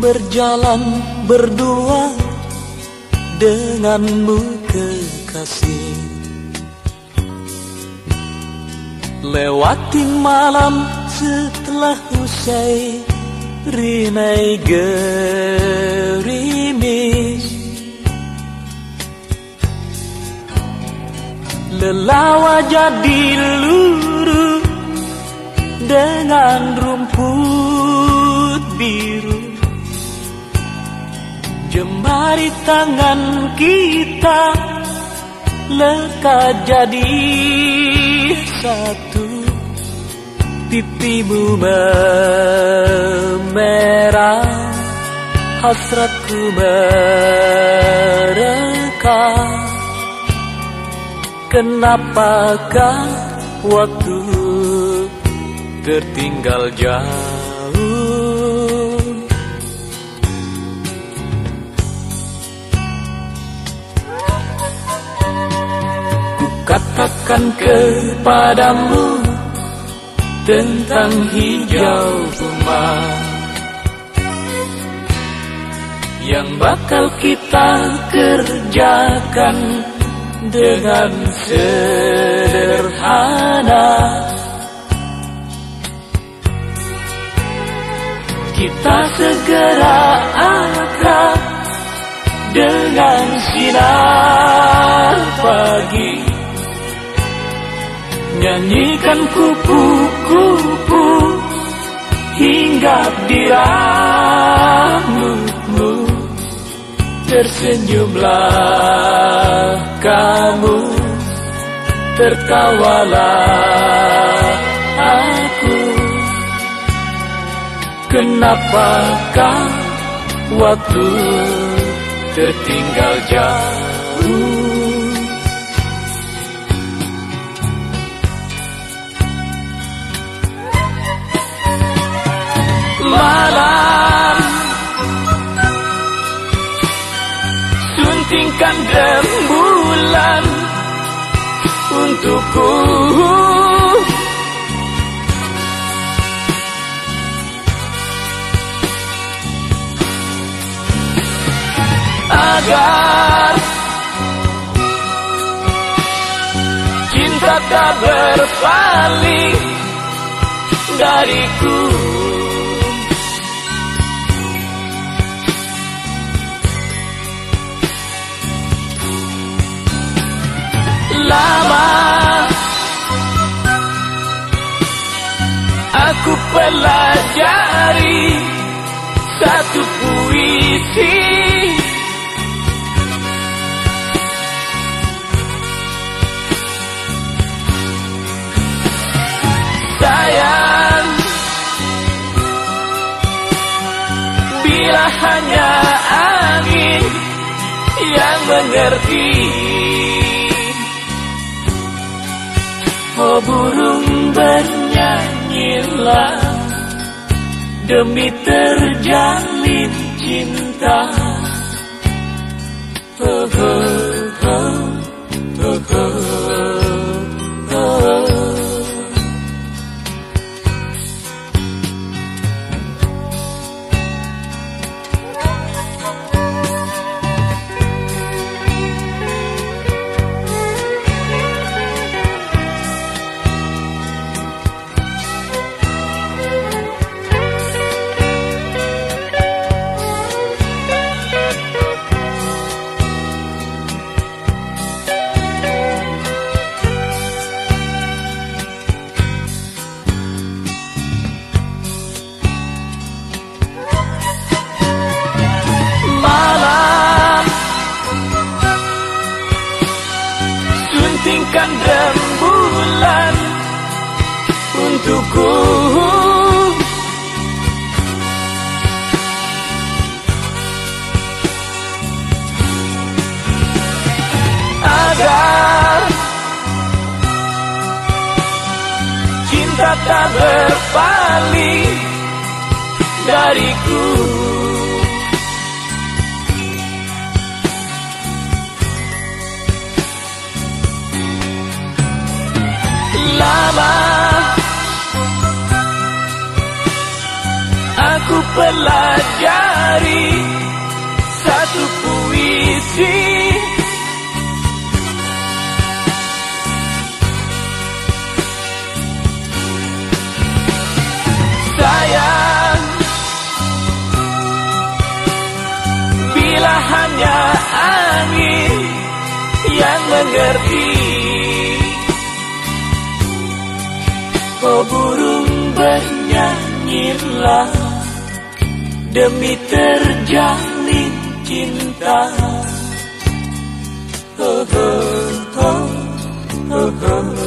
Berjalan berdua denganmu kekasih. Lewati malam setelah usai rinai gerimis. Lelah jadi luruh dengan rumput Jemari tangan kita lekat jadi satu. Pipimu memerah Hasratku mereka Kenapakah waktu tertinggal jauh katakan kepadamu tentang hijau rumah yang bakal kita kerjakan dengan sederhana. Kita segera akrab dengan sinar pagi. Nyanyikan kupu-kupu Hinggap di rambutmu. Tersenyumlah kamu Tertawalah aku. Kenapakah waktu tertinggal jauh Suntingkan rembulan Untukku. Agar Cinta tak berpaling Dariku lama. Aku pelajari satu puisi. Sayang Bila hanya angin yang mengerti Oh burung bernyanyilah. Demi terjalin cinta. Oh, oh, Suntingkan rembulan Untukku. Agar Cinta tak berpaling Dariku mempelajari satu puisi. Sayang Bila hanya angin yang mengerti Oh burung bernyanyilah demi terjalin cinta. Oh, oh, oh, oh, oh.